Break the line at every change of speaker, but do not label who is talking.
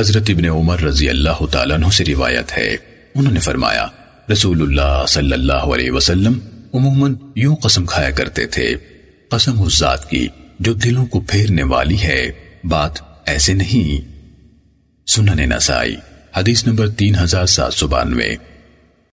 حضرت ابن عمر رضی اللہ تعالیٰ عنہ سے روایت ہے۔ انہوں نے فرمایا رسول اللہ صلی اللہ علیہ وسلم عموماً یوں قسم کھایا کرتے تھے، قسم اس ذات کی جو دلوں کو پھیرنے والی ہے۔ بات ایسے نہیں۔ سنن نسائی، حدیث نمبر تین ہزار سات سو بانوے۔